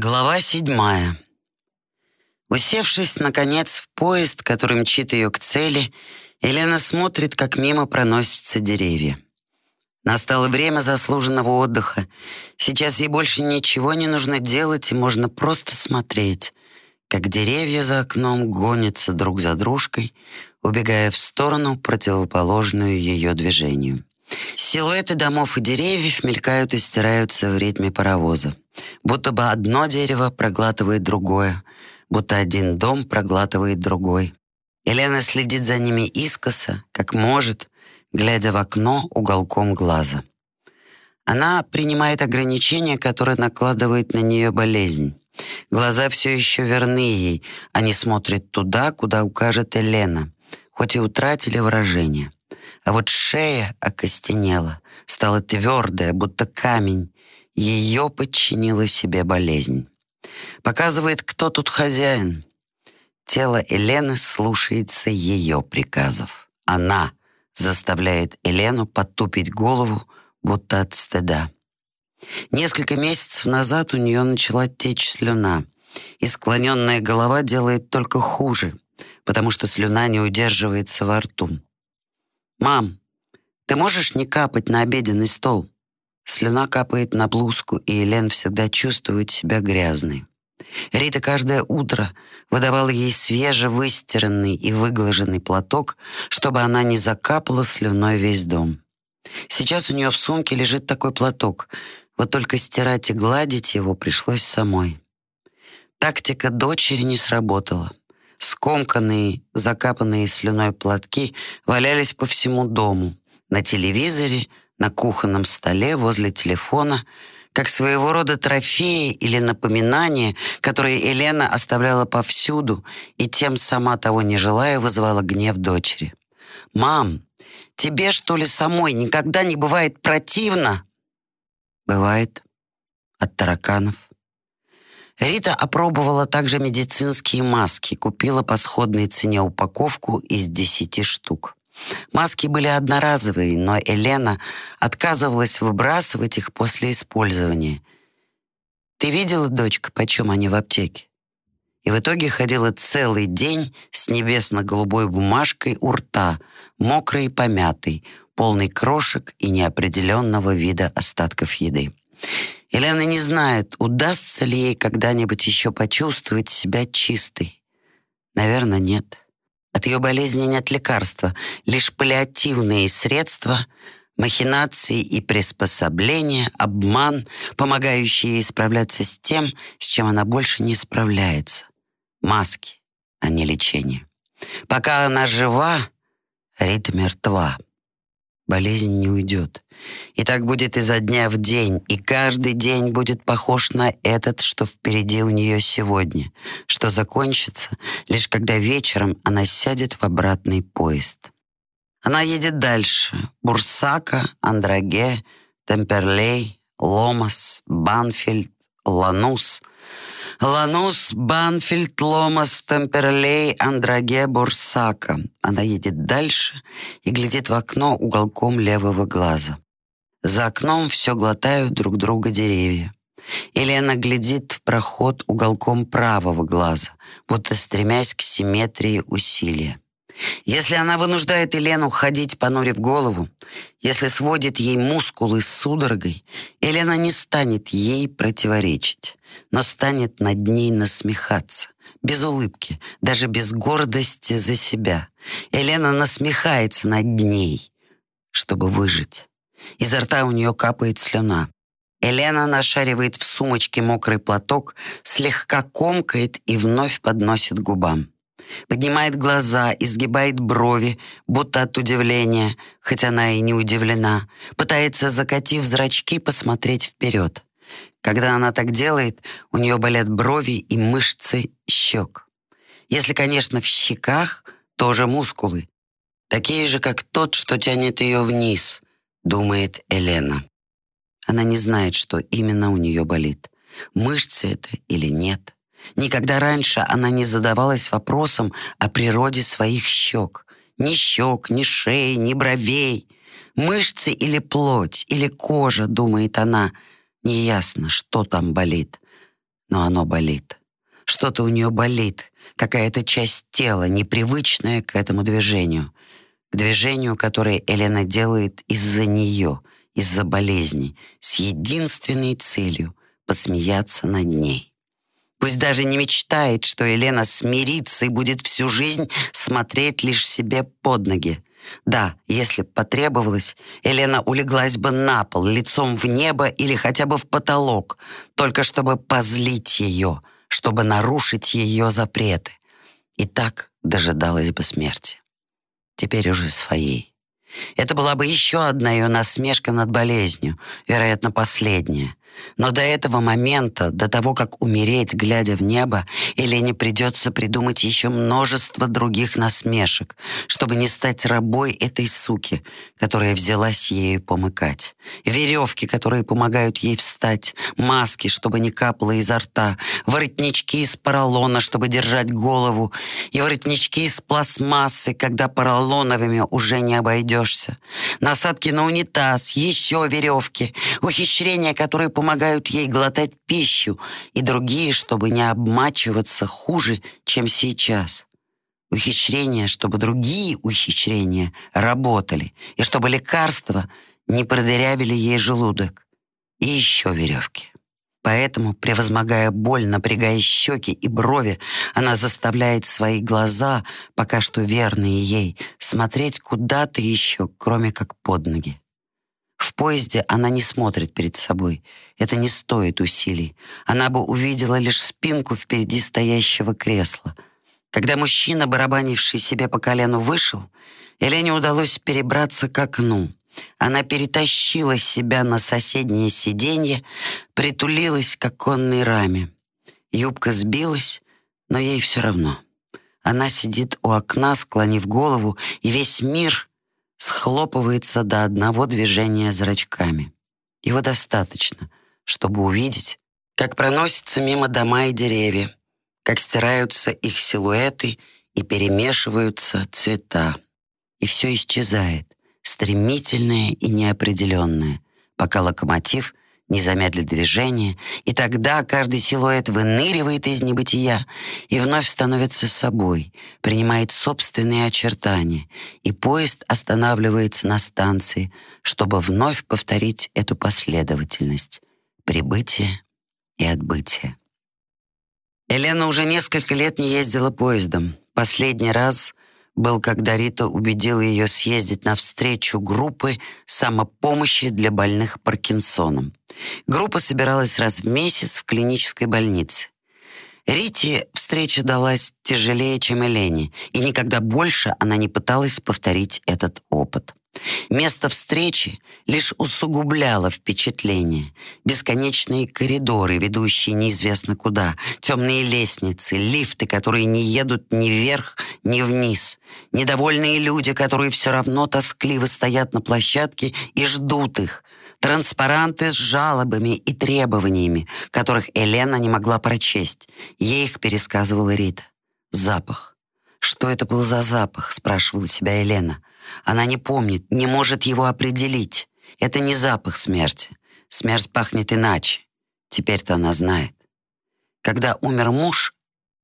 Глава седьмая. Усевшись, наконец, в поезд, который мчит ее к цели, Елена смотрит, как мимо проносятся деревья. Настало время заслуженного отдыха. Сейчас ей больше ничего не нужно делать, и можно просто смотреть, как деревья за окном гонятся друг за дружкой, убегая в сторону, противоположную ее движению. Силуэты домов и деревьев мелькают и стираются в ритме паровоза. Будто бы одно дерево проглатывает другое, будто один дом проглатывает другой. Елена следит за ними искоса, как может, глядя в окно уголком глаза. Она принимает ограничения, которые накладывает на нее болезнь. Глаза все еще верны ей, они смотрят туда, куда укажет Елена, хоть и утратили выражение. А вот шея окостенела, стала твердая, будто камень. Ее подчинила себе болезнь. Показывает, кто тут хозяин. Тело Елены слушается ее приказов. Она заставляет Елену потупить голову, будто от стыда. Несколько месяцев назад у нее начала течь слюна, и склоненная голова делает только хуже, потому что слюна не удерживается во рту. «Мам, ты можешь не капать на обеденный стол?» Слюна капает на блузку, и Елен всегда чувствует себя грязной. Рита каждое утро выдавала ей свежевыстиранный и выглаженный платок, чтобы она не закапала слюной весь дом. Сейчас у нее в сумке лежит такой платок, вот только стирать и гладить его пришлось самой. Тактика дочери не сработала. Скомканные, закапанные слюной платки валялись по всему дому. На телевизоре, на кухонном столе, возле телефона, как своего рода трофеи или напоминания, которые Елена оставляла повсюду и тем, сама того не желая, вызывала гнев дочери. «Мам, тебе, что ли, самой никогда не бывает противно?» «Бывает. От тараканов». Рита опробовала также медицинские маски, купила по сходной цене упаковку из 10 штук. Маски были одноразовые, но Елена отказывалась выбрасывать их после использования. «Ты видела, дочка, почем они в аптеке?» И в итоге ходила целый день с небесно-голубой бумажкой у рта, мокрой и помятой, полной крошек и неопределенного вида остатков еды. Елена не знает, удастся ли ей когда-нибудь еще почувствовать себя чистой. Наверное, нет. От ее болезни нет лекарства, лишь паллиативные средства, махинации и приспособления, обман, помогающие ей справляться с тем, с чем она больше не справляется. Маски, а не лечение. Пока она жива, Рита мертва болезнь не уйдет. И так будет изо дня в день, и каждый день будет похож на этот, что впереди у нее сегодня, что закончится лишь когда вечером она сядет в обратный поезд. Она едет дальше. Бурсака, Андраге, Темперлей, Ломас, Банфельд, Ланус — Ланус, Банфельд, Ломас, Темперлей, Андраге, Бурсака. Она едет дальше и глядит в окно уголком левого глаза. За окном все глотают друг друга деревья. Или она глядит в проход уголком правого глаза, будто стремясь к симметрии усилия. Если она вынуждает Елену ходить, понурив голову, если сводит ей мускулы с судорогой, Елена не станет ей противоречить но станет над ней насмехаться. Без улыбки, даже без гордости за себя. Елена насмехается над ней, чтобы выжить. Изо рта у нее капает слюна. Елена нашаривает в сумочке мокрый платок, слегка комкает и вновь подносит губам. Поднимает глаза, изгибает брови, будто от удивления, хоть она и не удивлена. Пытается, закатив зрачки, посмотреть вперед. Когда она так делает, у нее болят брови и мышцы щек. Если, конечно, в щеках тоже мускулы. Такие же, как тот, что тянет ее вниз, думает Елена. Она не знает, что именно у нее болит. Мышцы это или нет. Никогда раньше она не задавалась вопросом о природе своих щек. Ни щек, ни шеи, ни бровей. Мышцы или плоть, или кожа, думает она — Неясно, что там болит. но оно болит. Что-то у нее болит, какая-то часть тела, непривычная к этому движению, к движению, которое Елена делает из-за нее, из-за болезни, с единственной целью — посмеяться над ней. Пусть даже не мечтает, что Елена смирится и будет всю жизнь смотреть лишь себе под ноги. Да, если б потребовалось, Елена улеглась бы на пол, лицом в небо или хотя бы в потолок, только чтобы позлить ее, чтобы нарушить ее запреты. И так дожидалась бы смерти. Теперь уже своей. Это была бы еще одна ее насмешка над болезнью, вероятно, последняя. Но до этого момента, до того, как умереть, глядя в небо, Елене придется придумать еще множество других насмешек, чтобы не стать рабой этой суки, которая взялась ею помыкать. Веревки, которые помогают ей встать, маски, чтобы не капало изо рта, воротнички из поролона, чтобы держать голову, и воротнички из пластмассы, когда поролоновыми уже не обойдешься. Насадки на унитаз, еще веревки, ухищрения, которые помогают помогают ей глотать пищу, и другие, чтобы не обмачиваться хуже, чем сейчас. Ухищрения, чтобы другие ухищрения работали, и чтобы лекарства не продырявили ей желудок. И еще веревки. Поэтому, превозмогая боль, напрягая щеки и брови, она заставляет свои глаза, пока что верные ей, смотреть куда-то еще, кроме как под ноги. В поезде она не смотрит перед собой. Это не стоит усилий. Она бы увидела лишь спинку впереди стоящего кресла. Когда мужчина, барабанивший себе по колену, вышел, Елене удалось перебраться к окну. Она перетащила себя на соседнее сиденье, притулилась к оконной раме. Юбка сбилась, но ей все равно. Она сидит у окна, склонив голову, и весь мир схлопывается до одного движения зрачками. Его достаточно, чтобы увидеть, как проносятся мимо дома и деревья, как стираются их силуэты и перемешиваются цвета. И все исчезает, стремительное и неопределенное, пока локомотив не замедлит движение, и тогда каждый силуэт выныривает из небытия и вновь становится собой, принимает собственные очертания, и поезд останавливается на станции, чтобы вновь повторить эту последовательность — прибытие и отбытие. Елена уже несколько лет не ездила поездом. Последний раз был, когда Рита убедила ее съездить на встречу группы самопомощи для больных Паркинсоном. Группа собиралась раз в месяц в клинической больнице. Рите встреча далась тяжелее, чем Елене, и никогда больше она не пыталась повторить этот опыт. Место встречи лишь усугубляло впечатление. Бесконечные коридоры, ведущие неизвестно куда, темные лестницы, лифты, которые не едут ни вверх, ни вниз, недовольные люди, которые все равно тоскливо стоят на площадке и ждут их, транспаранты с жалобами и требованиями, которых Елена не могла прочесть. Ей их пересказывала Рита. Запах. Что это был за запах, спрашивала себя Елена. Она не помнит, не может его определить. Это не запах смерти. Смерть пахнет иначе. Теперь-то она знает. Когда умер муж,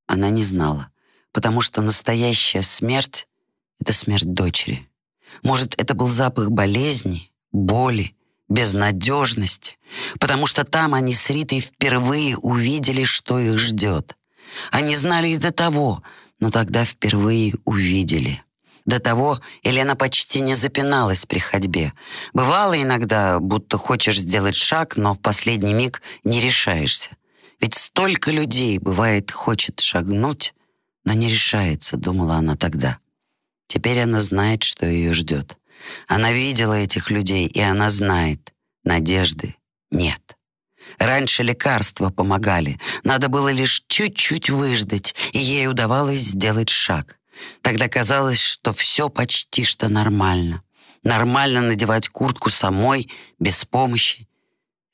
она не знала, потому что настоящая смерть — это смерть дочери. Может, это был запах болезни, боли, безнадежности, потому что там они с Ритой впервые увидели, что их ждет. Они знали и до того, но тогда впервые увидели. До того Елена почти не запиналась при ходьбе. Бывало иногда, будто хочешь сделать шаг, но в последний миг не решаешься. Ведь столько людей, бывает, хочет шагнуть, но не решается, думала она тогда. Теперь она знает, что ее ждет. Она видела этих людей, и она знает, надежды нет. Раньше лекарства помогали, надо было лишь чуть-чуть выждать, и ей удавалось сделать шаг. Тогда казалось, что все почти что нормально. Нормально надевать куртку самой, без помощи.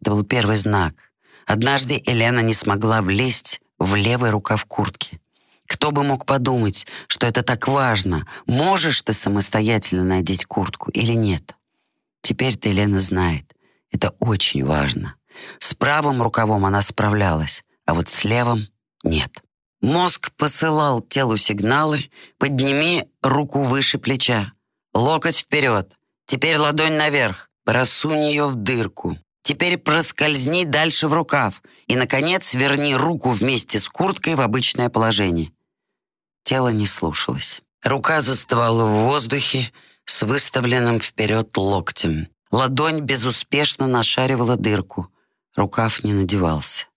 Это был первый знак. Однажды Елена не смогла влезть в левый рукав куртки. Кто бы мог подумать, что это так важно, можешь ты самостоятельно надеть куртку или нет. Теперь-то Елена знает, это очень важно. С правым рукавом она справлялась, а вот с левым нет. Мозг посылал телу сигналы «подними руку выше плеча», «локоть вперед», «теперь ладонь наверх», «просунь ее в дырку», «теперь проскользни дальше в рукав» и, наконец, верни руку вместе с курткой в обычное положение. Тело не слушалось. Рука застывала в воздухе с выставленным вперед локтем. Ладонь безуспешно нашаривала дырку. Рукав не надевался.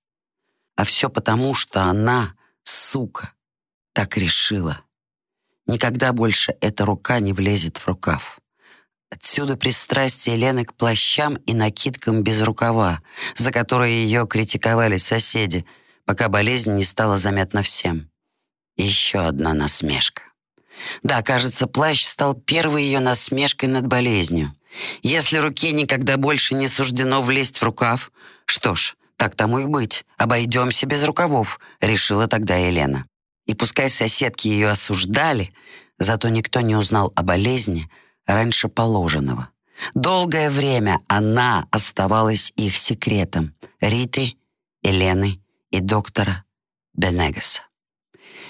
А все потому, что она, сука, так решила. Никогда больше эта рука не влезет в рукав. Отсюда пристрастие Лены к плащам и накидкам без рукава, за которые ее критиковали соседи, пока болезнь не стала заметна всем. Еще одна насмешка. Да, кажется, плащ стал первой ее насмешкой над болезнью. Если руке никогда больше не суждено влезть в рукав, что ж, так тому и быть, обойдемся без рукавов, решила тогда Елена. И пускай соседки ее осуждали, зато никто не узнал о болезни раньше положенного. Долгое время она оставалась их секретом Риты, Елены и доктора Бенегаса.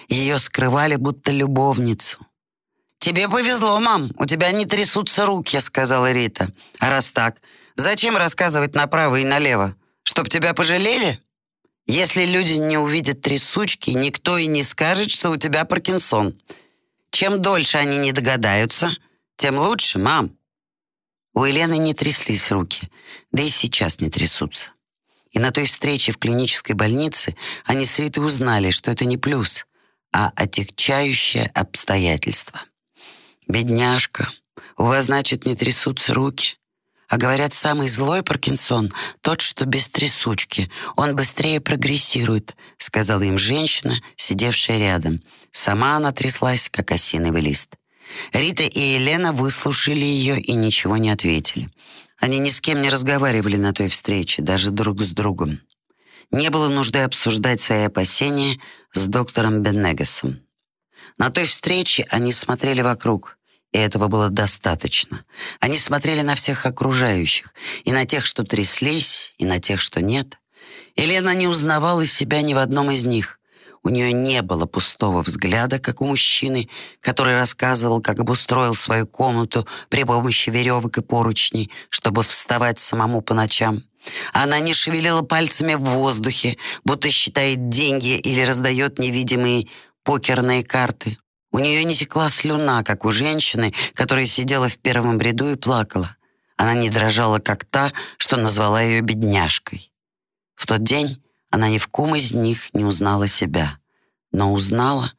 Ее скрывали будто любовницу. «Тебе повезло, мам, у тебя не трясутся руки», — сказала Рита. «А раз так, зачем рассказывать направо и налево? Чтоб тебя пожалели? Если люди не увидят трясучки, никто и не скажет, что у тебя Паркинсон. Чем дольше они не догадаются, тем лучше, мам». У Елены не тряслись руки, да и сейчас не трясутся. И на той встрече в клинической больнице они с Ритой узнали, что это не плюс — а отягчающее обстоятельство. «Бедняжка, у вас, значит, не трясутся руки?» А говорят, самый злой Паркинсон — тот, что без трясучки. Он быстрее прогрессирует, — сказала им женщина, сидевшая рядом. Сама она тряслась, как осиновый лист. Рита и Елена выслушали ее и ничего не ответили. Они ни с кем не разговаривали на той встрече, даже друг с другом. Не было нужды обсуждать свои опасения с доктором Беннегасом. На той встрече они смотрели вокруг, и этого было достаточно. Они смотрели на всех окружающих, и на тех, что тряслись, и на тех, что нет. Елена не узнавала себя ни в одном из них. У нее не было пустого взгляда, как у мужчины, который рассказывал, как обустроил свою комнату при помощи веревок и поручней, чтобы вставать самому по ночам. Она не шевелила пальцами в воздухе, будто считает деньги или раздает невидимые покерные карты. У нее не текла слюна, как у женщины, которая сидела в первом ряду и плакала. Она не дрожала, как та, что назвала ее бедняжкой. В тот день она ни в ком из них не узнала себя, но узнала,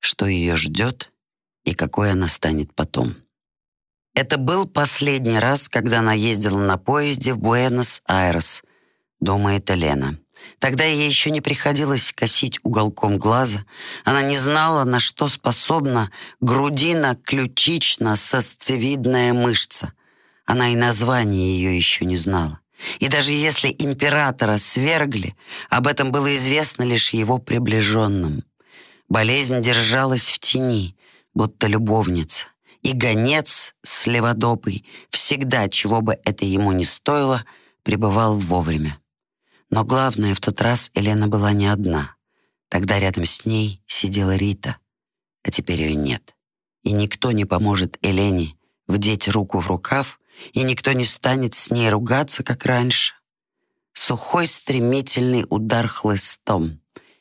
что ее ждет и какой она станет потом. Это был последний раз, когда она ездила на поезде в Буэнос-Айрес, думает Елена. Тогда ей еще не приходилось косить уголком глаза. Она не знала, на что способна грудина-ключично-сосцевидная мышца. Она и название ее еще не знала. И даже если императора свергли, об этом было известно лишь его приближенным. Болезнь держалась в тени, будто любовница и гонец с леводопой всегда, чего бы это ему ни стоило, пребывал вовремя. Но главное, в тот раз Елена была не одна. Тогда рядом с ней сидела Рита, а теперь ее нет. И никто не поможет Елене вдеть руку в рукав, и никто не станет с ней ругаться, как раньше. Сухой стремительный удар хлыстом.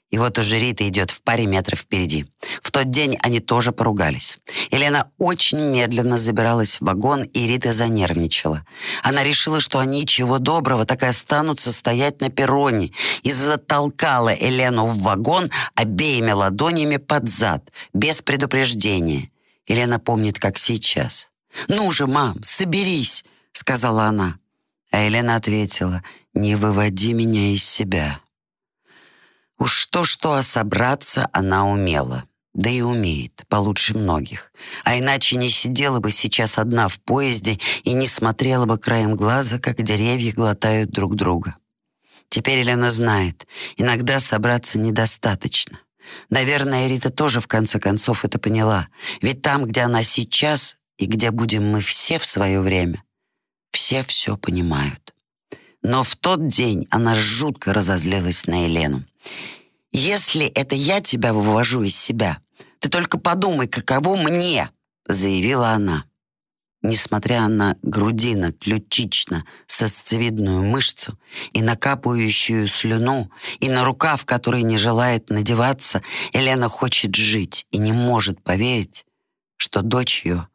И вот уже Рита идет в паре метров впереди. В тот день они тоже поругались. Елена очень медленно забиралась в вагон, и Рита занервничала. Она решила, что они, чего доброго, так и останутся стоять на перроне, и затолкала Елену в вагон обеими ладонями под зад, без предупреждения. Елена помнит, как сейчас. «Ну же, мам, соберись!» — сказала она. А Елена ответила, «Не выводи меня из себя». Уж то-что, а собраться она умела. Да и умеет, получше многих. А иначе не сидела бы сейчас одна в поезде и не смотрела бы краем глаза, как деревья глотают друг друга. Теперь Елена знает, иногда собраться недостаточно. Наверное, Рита тоже в конце концов это поняла. Ведь там, где она сейчас и где будем мы все в свое время, все все понимают. Но в тот день она жутко разозлилась на Елену. «Если это я тебя вывожу из себя, ты только подумай, каково мне!» заявила она. Несмотря на грудино ключично сосцевидную мышцу и накапывающую слюну, и на рукав, который не желает надеваться, Елена хочет жить и не может поверить, что дочь ее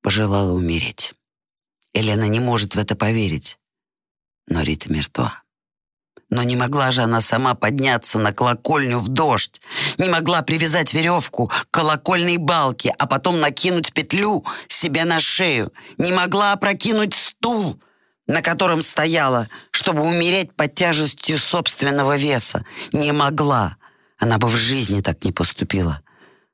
пожелала умереть. Елена не может в это поверить, но Рита мертва. Но не могла же она сама подняться на колокольню в дождь, не могла привязать веревку к колокольной балке, а потом накинуть петлю себе на шею, не могла опрокинуть стул, на котором стояла, чтобы умереть под тяжестью собственного веса. Не могла. Она бы в жизни так не поступила.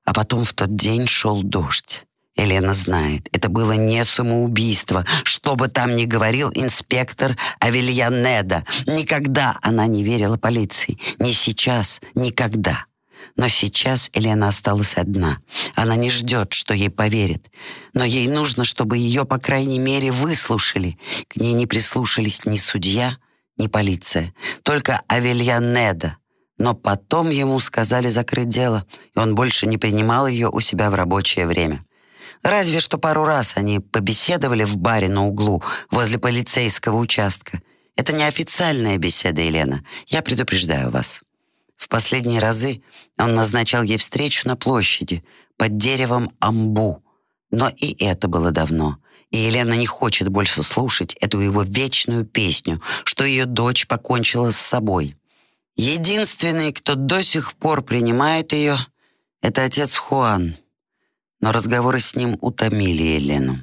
А потом в тот день шел дождь. Елена знает, это было не самоубийство, что бы там ни говорил инспектор Авельянеда. Никогда она не верила полиции. Ни сейчас, никогда. Но сейчас Елена осталась одна. Она не ждет, что ей поверят. Но ей нужно, чтобы ее, по крайней мере, выслушали. К ней не прислушались ни судья, ни полиция. Только Авельянеда. Но потом ему сказали закрыть дело, и он больше не принимал ее у себя в рабочее время. Разве что пару раз они побеседовали в баре на углу возле полицейского участка. Это неофициальная беседа, Елена. Я предупреждаю вас. В последние разы он назначал ей встречу на площади под деревом амбу. Но и это было давно. И Елена не хочет больше слушать эту его вечную песню, что ее дочь покончила с собой. Единственный, кто до сих пор принимает ее, это отец Хуан — но разговоры с ним утомили Елену.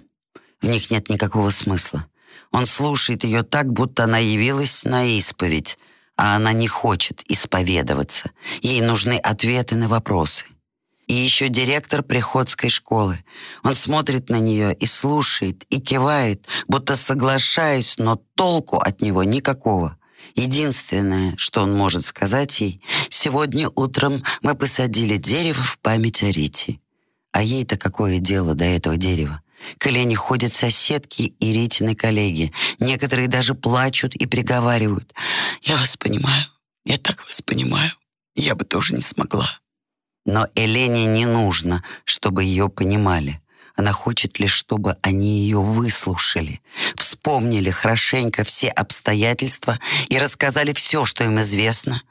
В них нет никакого смысла. Он слушает ее так, будто она явилась на исповедь, а она не хочет исповедоваться. Ей нужны ответы на вопросы. И еще директор приходской школы. Он смотрит на нее и слушает, и кивает, будто соглашаясь, но толку от него никакого. Единственное, что он может сказать ей, «Сегодня утром мы посадили дерево в память о Рите». А ей-то какое дело до этого дерева? К Лене ходят соседки и Ритины коллеги. Некоторые даже плачут и приговаривают. «Я вас понимаю, я так вас понимаю, я бы тоже не смогла». Но Элене не нужно, чтобы ее понимали. Она хочет лишь, чтобы они ее выслушали, вспомнили хорошенько все обстоятельства и рассказали все, что им известно,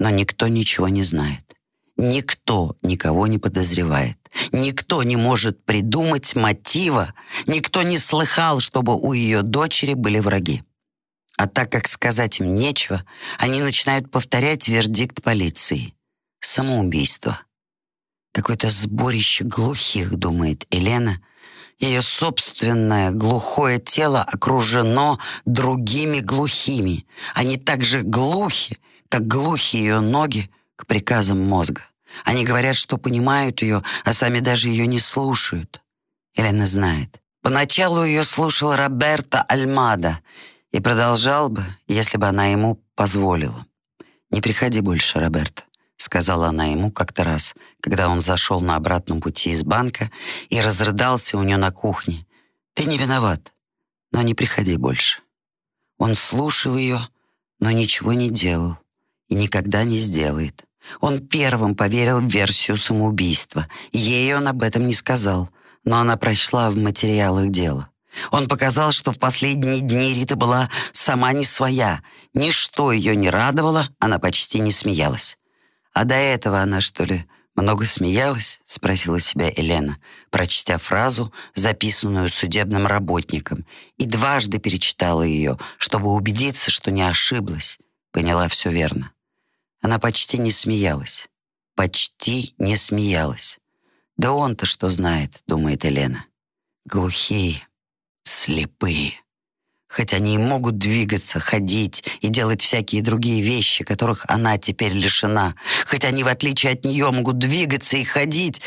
но никто ничего не знает. Никто никого не подозревает. Никто не может придумать мотива. Никто не слыхал, чтобы у ее дочери были враги. А так как сказать им нечего, они начинают повторять вердикт полиции. Самоубийство. Какое-то сборище глухих, думает Елена. Ее собственное глухое тело окружено другими глухими. Они так же глухи, как глухи ее ноги, к приказам мозга. Они говорят, что понимают ее, а сами даже ее не слушают. Елена знает. Поначалу ее слушал Роберто Альмада и продолжал бы, если бы она ему позволила. «Не приходи больше, Роберто», — сказала она ему как-то раз, когда он зашел на обратном пути из банка и разрыдался у нее на кухне. «Ты не виноват, но не приходи больше». Он слушал ее, но ничего не делал и никогда не сделает. Он первым поверил в версию самоубийства. Ей он об этом не сказал, но она прочла в материалах дела. Он показал, что в последние дни Рита была сама не своя. Ничто ее не радовало, она почти не смеялась. «А до этого она, что ли, много смеялась?» — спросила себя Елена, прочтя фразу, записанную судебным работником, и дважды перечитала ее, чтобы убедиться, что не ошиблась, поняла все верно. Она почти не смеялась. Почти не смеялась. Да он-то что знает, думает Елена. Глухие, слепые. Хоть они и могут двигаться, ходить и делать всякие другие вещи, которых она теперь лишена. Хоть они, в отличие от нее, могут двигаться и ходить.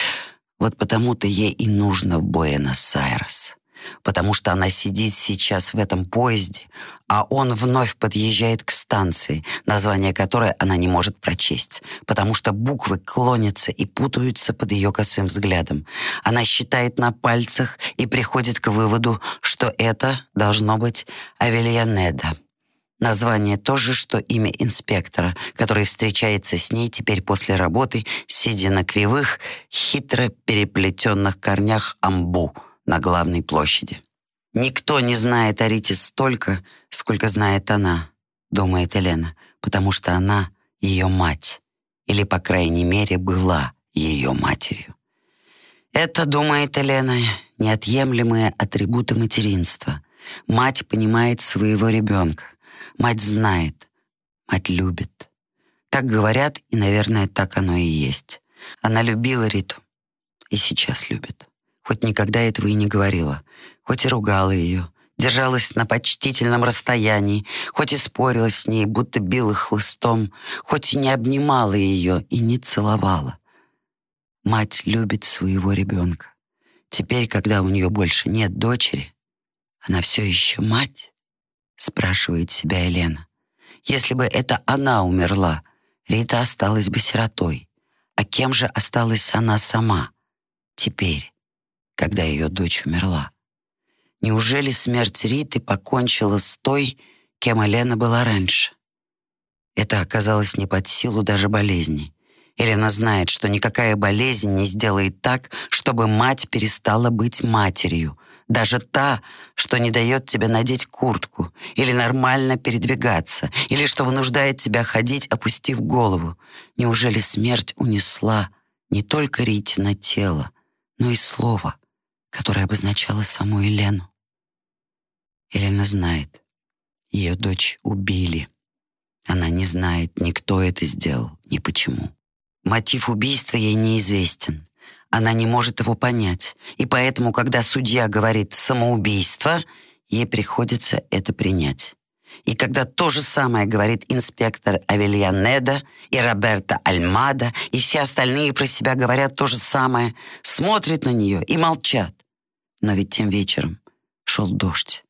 Вот потому-то ей и нужно в Буэнос-Айрес потому что она сидит сейчас в этом поезде, а он вновь подъезжает к станции, название которой она не может прочесть, потому что буквы клонятся и путаются под ее косым взглядом. Она считает на пальцах и приходит к выводу, что это должно быть Авельянеда. Название то же, что имя инспектора, который встречается с ней теперь после работы, сидя на кривых, хитро переплетенных корнях амбу на главной площади. «Никто не знает о Рите столько, сколько знает она», — думает Елена, потому что она ее мать, или, по крайней мере, была ее матерью. Это, думает Елена, неотъемлемые атрибуты материнства. Мать понимает своего ребенка. Мать знает. Мать любит. Так говорят, и, наверное, так оно и есть. Она любила Риту. И сейчас любит. Хоть никогда этого и не говорила. Хоть и ругала ее. Держалась на почтительном расстоянии. Хоть и спорила с ней, будто била хлыстом. Хоть и не обнимала ее и не целовала. Мать любит своего ребенка. Теперь, когда у нее больше нет дочери, она все еще мать, спрашивает себя Елена. Если бы это она умерла, Рита осталась бы сиротой. А кем же осталась она сама теперь, когда ее дочь умерла? Неужели смерть Риты покончила с той, кем Елена была раньше? Это оказалось не под силу даже болезни. Елена знает, что никакая болезнь не сделает так, чтобы мать перестала быть матерью. Даже та, что не дает тебе надеть куртку, или нормально передвигаться, или что вынуждает тебя ходить, опустив голову. Неужели смерть унесла не только Ритина тело, но и слово, которое обозначало саму Елену? Елена знает, ее дочь убили. Она не знает, ни кто это сделал, ни почему. Мотив убийства ей неизвестен. Она не может его понять. И поэтому, когда судья говорит «самоубийство», ей приходится это принять. И когда то же самое говорит инспектор Авельянеда и Роберто Альмада, и все остальные про себя говорят то же самое, смотрят на нее и молчат. Но ведь тем вечером шел дождь.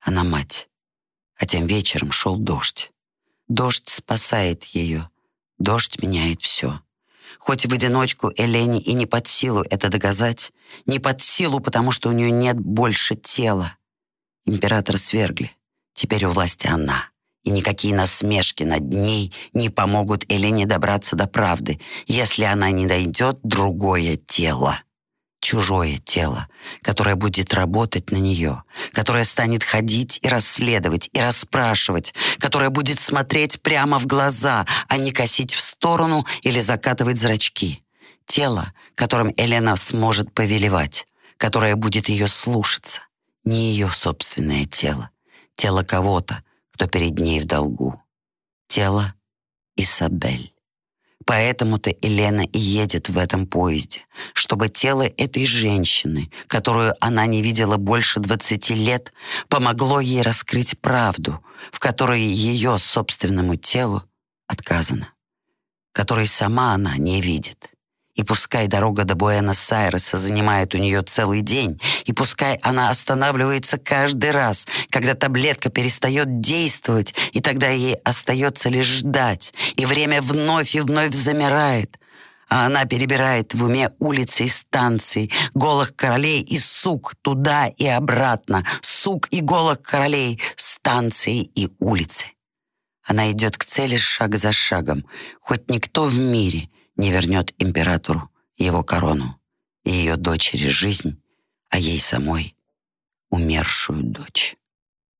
Она мать. А тем вечером шел дождь. Дождь спасает ее. Дождь меняет все. Хоть в одиночку Элене и не под силу это доказать, не под силу, потому что у нее нет больше тела. Император свергли. Теперь у власти она. И никакие насмешки над ней не помогут Элене добраться до правды, если она не дойдет другое тело чужое тело, которое будет работать на нее, которое станет ходить и расследовать, и расспрашивать, которое будет смотреть прямо в глаза, а не косить в сторону или закатывать зрачки. Тело, которым Елена сможет повелевать, которое будет ее слушаться. Не ее собственное тело, тело кого-то, кто перед ней в долгу. Тело Исабель. Поэтому-то Елена и едет в этом поезде, чтобы тело этой женщины, которую она не видела больше 20 лет, помогло ей раскрыть правду, в которой ее собственному телу отказано, которой сама она не видит. И пускай дорога до Буэнос-Айреса занимает у нее целый день, и пускай она останавливается каждый раз, когда таблетка перестает действовать, и тогда ей остается лишь ждать, и время вновь и вновь замирает, а она перебирает в уме улицы и станции, голых королей и сук туда и обратно, сук и голых королей, станции и улицы. Она идет к цели шаг за шагом, хоть никто в мире — не вернет императору его корону и ее дочери жизнь, а ей самой умершую дочь.